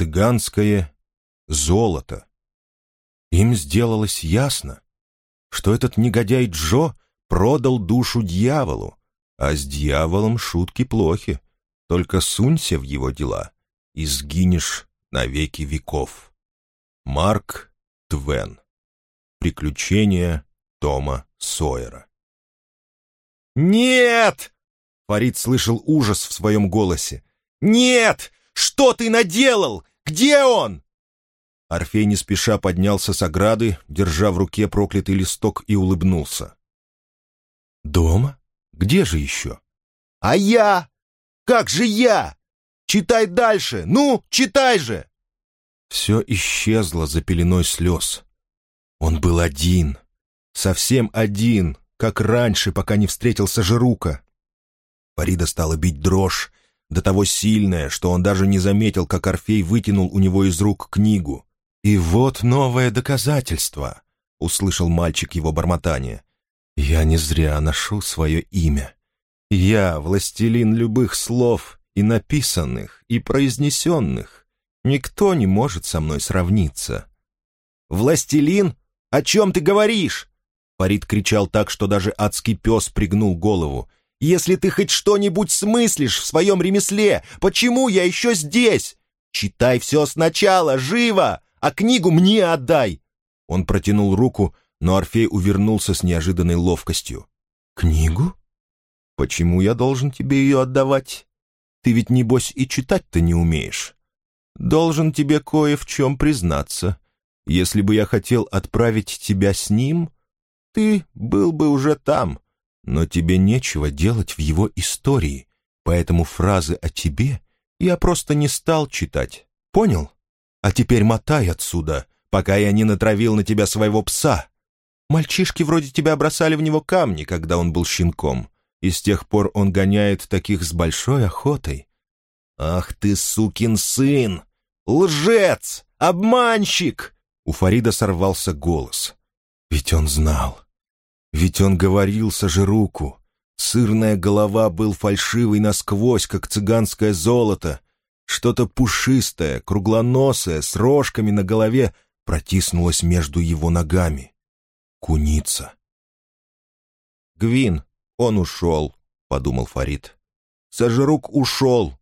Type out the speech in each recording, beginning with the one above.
цыганское золото. Им сделалось ясно, что этот негодяй Джо продал душу дьяволу, а с дьяволом шутки плохи. Только сунься в его дела и сгинешь на веки веков. Марк Твен. Приключения Тома Сойера. «Нет!» — Фарид слышал ужас в своем голосе. «Нет! Что ты наделал? Где он?» Орфей не спеша поднялся с ограды, держа в руке проклятый листок и улыбнулся. «Дома? Где же еще?» «А я? Как же я? Читай дальше! Ну, читай же!» Все исчезло за пеленой слез. Он был один, совсем один, как раньше, пока не встретился Жирука. Фарида стала бить дрожь, до того сильная, что он даже не заметил, как Орфей вытянул у него из рук книгу. «И вот новое доказательство», — услышал мальчик его бормотание. «Я не зря ношу свое имя. Я властелин любых слов, и написанных, и произнесенных. Никто не может со мной сравниться». «Властелин? О чем ты говоришь?» Фарид кричал так, что даже адский пес пригнул голову. Если ты хоть что-нибудь смыслишь в своем ремесле, почему я еще здесь? Читай все сначала, живо, а книгу мне отдай!» Он протянул руку, но Орфей увернулся с неожиданной ловкостью. «Книгу? Почему я должен тебе ее отдавать? Ты ведь, небось, и читать-то не умеешь. Должен тебе кое в чем признаться. Если бы я хотел отправить тебя с ним, ты был бы уже там, но тебе нечего делать в его истории, поэтому фразы о тебе я просто не стал читать. Понял? А теперь мотай отсюда, пока я не натравил на тебя своего пса. Мальчишки вроде тебя бросали в него камни, когда он был щенком, и с тех пор он гоняет таких с большой охотой. «Ах ты, сукин сын! Лжец! Обманщик!» У Фарида сорвался голос. Ведь он знал. Ведь он говорил Сажируку. Сырная голова был фальшивый насквозь, как цыганское золото. Что-то пушистое, круглоносое, с рожками на голове протиснулось между его ногами. Куница. «Гвин, он ушел», — подумал Фарид. «Сажирук ушел.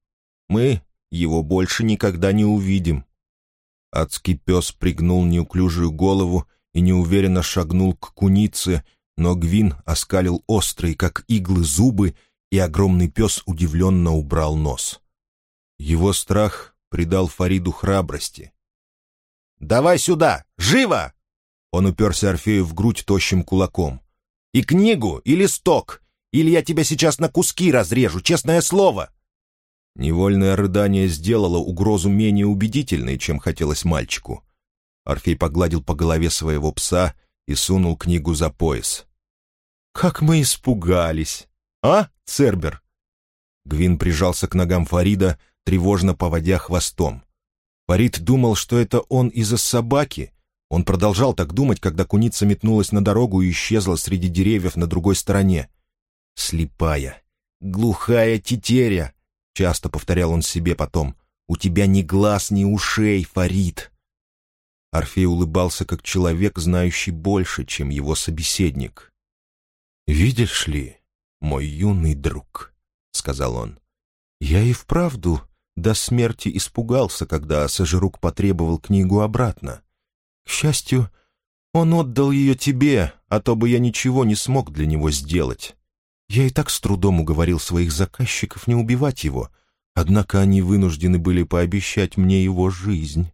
Мы его больше никогда не увидим». Адский пес пригнул неуклюжую голову и неуверенно шагнул к кунице, но Гвин оскалил острые, как иглы, зубы, и огромный пес удивленно убрал нос. Его страх придал Фариду храбрости. «Давай сюда! Живо!» Он уперся Орфею в грудь тощим кулаком. «И книгу, и листок! Или я тебя сейчас на куски разрежу, честное слово!» Невольное рыдание сделало угрозу менее убедительной, чем хотелось мальчику. Орфей погладил по голове своего пса и сунул книгу за пояс. «Как мы испугались! А, Цербер?» Гвин прижался к ногам Фарида, тревожно поводя хвостом. Фарид думал, что это он из-за собаки. Он продолжал так думать, когда куница метнулась на дорогу и исчезла среди деревьев на другой стороне. «Слепая, глухая тетеря!» — часто повторял он себе потом. «У тебя ни глаз, ни ушей, Фарид!» Орфей улыбался, как человек, знающий больше, чем его собеседник. «Видишь ли, мой юный друг», — сказал он, — «я и вправду до смерти испугался, когда Сажирук потребовал книгу обратно. К счастью, он отдал ее тебе, а то бы я ничего не смог для него сделать. Я и так с трудом уговорил своих заказчиков не убивать его, однако они вынуждены были пообещать мне его жизнь.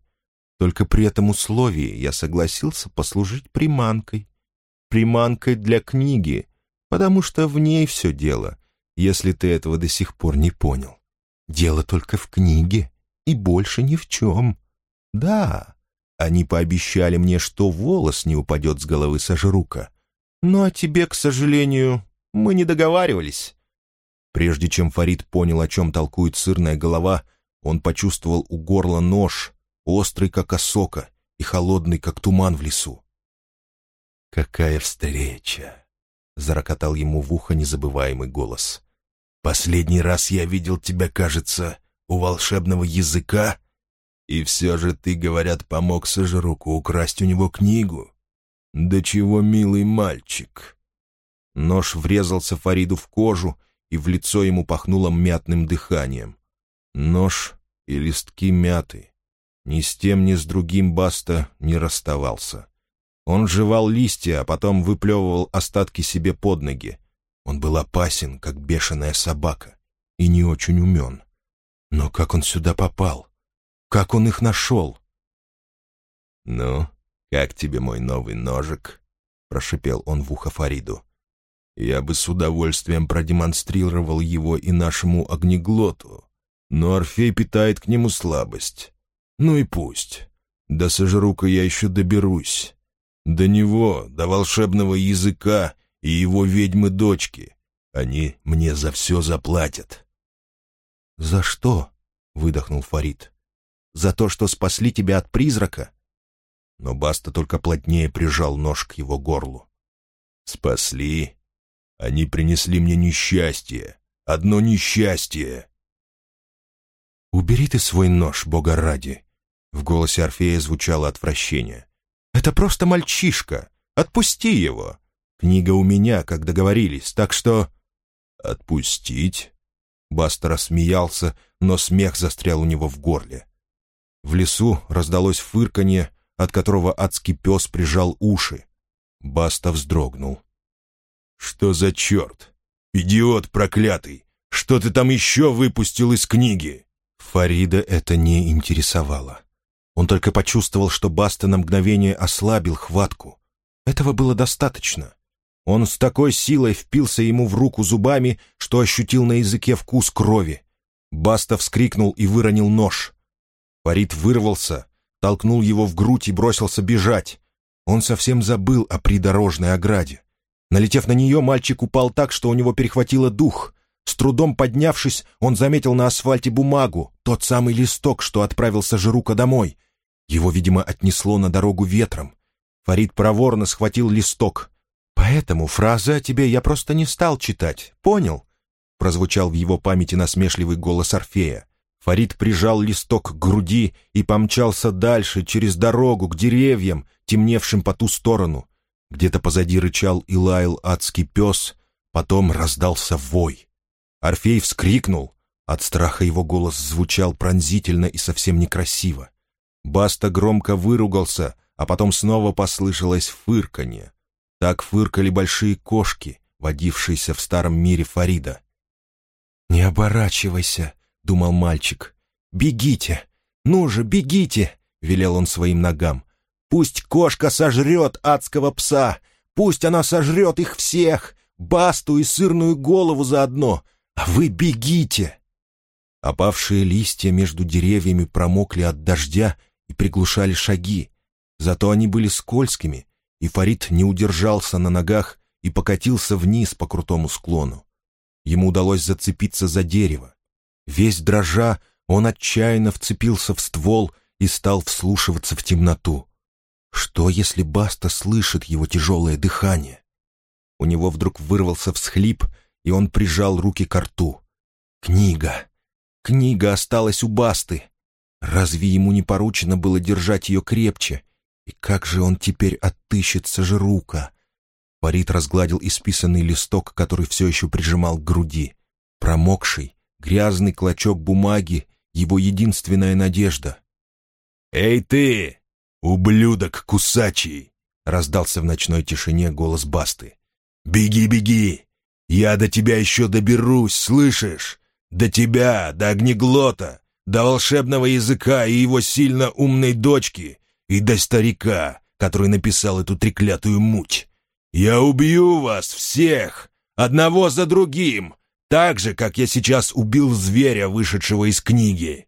Только при этом условии я согласился послужить приманкой. Приманкой для книги, потому что в ней все дело, если ты этого до сих пор не понял. Дело только в книге и больше ни в чем. Да, они пообещали мне, что волос не упадет с головы Сажирука. Но о тебе, к сожалению, мы не договаривались. Прежде чем Фарид понял, о чем толкует сырная голова, он почувствовал у горла нож, острый, как осока, и холодный, как туман в лесу. «Какая встреча!» — зарокотал ему в ухо незабываемый голос. «Последний раз я видел тебя, кажется, у волшебного языка. И все же ты, говорят, помог Сожруку украсть у него книгу. Да чего милый мальчик!» Нож врезался Фариду в кожу, и в лицо ему пахнуло мятным дыханием. Нож и листки мяты. Ни с тем, ни с другим Баста не расставался. Он жевал листья, а потом выплевывал остатки себе под ноги. Он был опасен, как бешеная собака, и не очень умен. Но как он сюда попал? Как он их нашел? «Ну, как тебе мой новый ножик?» — прошипел он в ухо Фариду. «Я бы с удовольствием продемонстрировал его и нашему огнеглоту, но Орфей питает к нему слабость. Ну и пусть. До Сожрука я еще доберусь. До него, до волшебного языка и его ведьмы-дочки. Они мне за все заплатят». «За что?» — выдохнул Фарид. «За то, что спасли тебя от призрака?» Но Баста только плотнее прижал нож к его горлу. «Спасли? Они принесли мне несчастье. Одно несчастье!» «Убери ты свой нож, бога ради!» В голосе Орфея звучало отвращение. «Это просто мальчишка! Отпусти его! Книга у меня, как договорились, так что...» «Отпустить?» Баста рассмеялся, но смех застрял у него в горле. В лесу раздалось фырканье, от которого адский пес прижал уши. Баста вздрогнул. «Что за черт? Идиот проклятый! Что ты там еще выпустил из книги?» Фарида это не интересовало. Он только почувствовал, что Баста на мгновение ослабил хватку. Этого было достаточно. Он с такой силой впился ему в руку зубами, что ощутил на языке вкус крови. Баста вскрикнул и выронил нож. Фарид вырвался, толкнул его в грудь и бросился бежать. Он совсем забыл о придорожной ограде. Налетев на нее, мальчик упал так, что у него перехватило дух. С трудом поднявшись, он заметил на асфальте бумагу, тот самый листок, что отправился Жирука домой. Его, видимо, отнесло на дорогу ветром. Фарид проворно схватил листок. «Поэтому фразы о тебе я просто не стал читать, понял?» Прозвучал в его памяти насмешливый голос Орфея. Фарид прижал листок к груди и помчался дальше, через дорогу, к деревьям, темневшим по ту сторону. Где-то позади рычал и лаял адский пес, потом раздался вой. Орфей вскрикнул. От страха его голос звучал пронзительно и совсем некрасиво. Баста громко выругался, а потом снова послышалось фырканье. Так фыркали большие кошки, водившиеся в старом мире Фарида. «Не оборачивайся», — думал мальчик. «Бегите! Ну же, бегите!» — велел он своим ногам. «Пусть кошка сожрет адского пса! Пусть она сожрет их всех! Басту и сырную голову заодно! А вы бегите!» Опавшие листья между деревьями промокли от дождя приглушали шаги. Зато они были скользкими, и Фарид не удержался на ногах и покатился вниз по крутому склону. Ему удалось зацепиться за дерево. Весь дрожа, он отчаянно вцепился в ствол и стал вслушиваться в темноту. Что, если Баста слышит его тяжелое дыхание? У него вдруг вырвался всхлип, и он прижал руки к рту. Книга. Книга осталась у Басты. Разве ему не поручено было держать ее крепче? И как же он теперь отыщет Сажирука? Фарид разгладил исписанный листок, который все еще прижимал к груди. Промокший, грязный клочок бумаги — его единственная надежда. «Эй ты, ублюдок кусачий!» — раздался в ночной тишине голос Басты. «Беги, беги! Я до тебя еще доберусь, слышишь? До тебя, до огнеглота, до волшебного языка и его сильно умной дочки, и до старика, который написал эту треклятую муть. Я убью вас всех, одного за другим, так же, как я сейчас убил зверя, вышедшего из книги».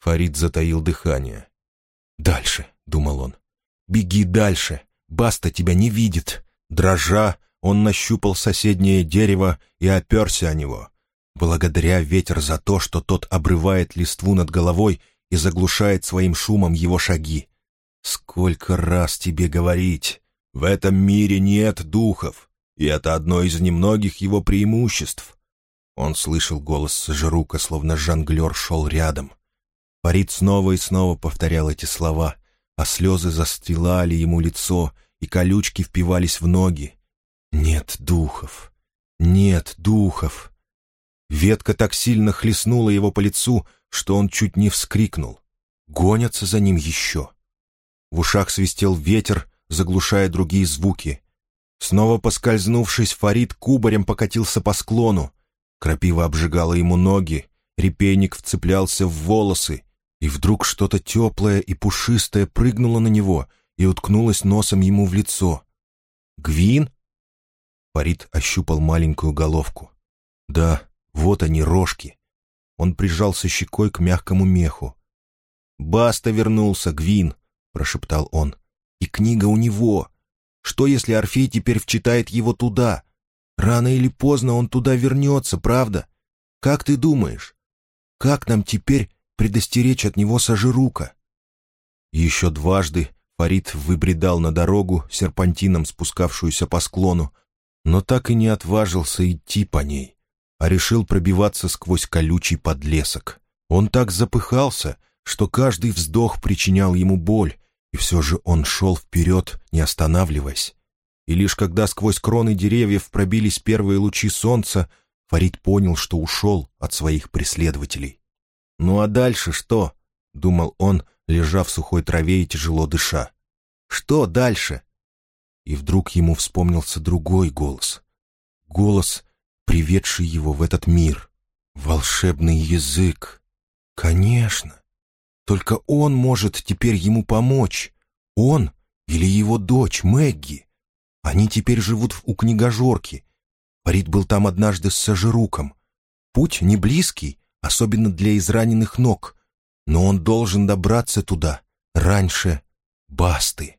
Фарид затаил дыхание. «Дальше», — думал он, — «беги дальше, Баста тебя не видит». Дрожа, он нащупал соседнее дерево и оперся о него. Благодаря ветер за то, что тот обрывает листву над головой и заглушает своим шумом его шаги. Сколько раз тебе говорить, в этом мире нет духов, и это одно из немногих его преимуществ. Он слышал голос Сажирука, словно жонглер шел рядом. Фарид снова и снова повторял эти слова, а слезы застилали ему лицо, и колючки впивались в ноги. «Нет духов! Нет духов!» Ветка так сильно хлестнула его по лицу, что он чуть не вскрикнул. Гонятся за ним еще. В ушах свистел ветер, заглушая другие звуки. Снова поскользнувшись, Фарид кубарем покатился по склону. Крапива обжигала ему ноги, репейник вцеплялся в волосы, и вдруг что-то теплое и пушистое прыгнуло на него и уткнулось носом ему в лицо. «Гвин?» Фарид ощупал маленькую головку. «Да, вот они, рожки». Он прижался щекой к мягкому меху. «Баста вернулся, Гвин», — прошептал он. «И книга у него. Что, если Орфей теперь вчитает его туда? Рано или поздно он туда вернется, правда? Как ты думаешь? Как нам теперь предостеречь от него Сажирука?» Еще дважды Фарид выбредал на дорогу, серпантином спускавшуюся по склону, но так и не отважился идти по ней, а решил пробиваться сквозь колючий подлесок. Он так запыхался, что каждый вздох причинял ему боль, и все же он шел вперед, не останавливаясь. И лишь когда сквозь кроны деревьев пробились первые лучи солнца, Фарид понял, что ушел от своих преследователей. «Ну а дальше что?» — думал он, лежа в сухой траве и тяжело дыша. «Что дальше?» И вдруг ему вспомнился другой голос. Голос, приведший его в этот мир. Волшебный язык. Конечно. Только он может теперь ему помочь. Он или его дочь Мэгги. Они теперь живут у книгожорки. Фарид был там однажды с Сажируком. Путь не близкий, особенно для израненных ног, но он должен добраться туда раньше Басты.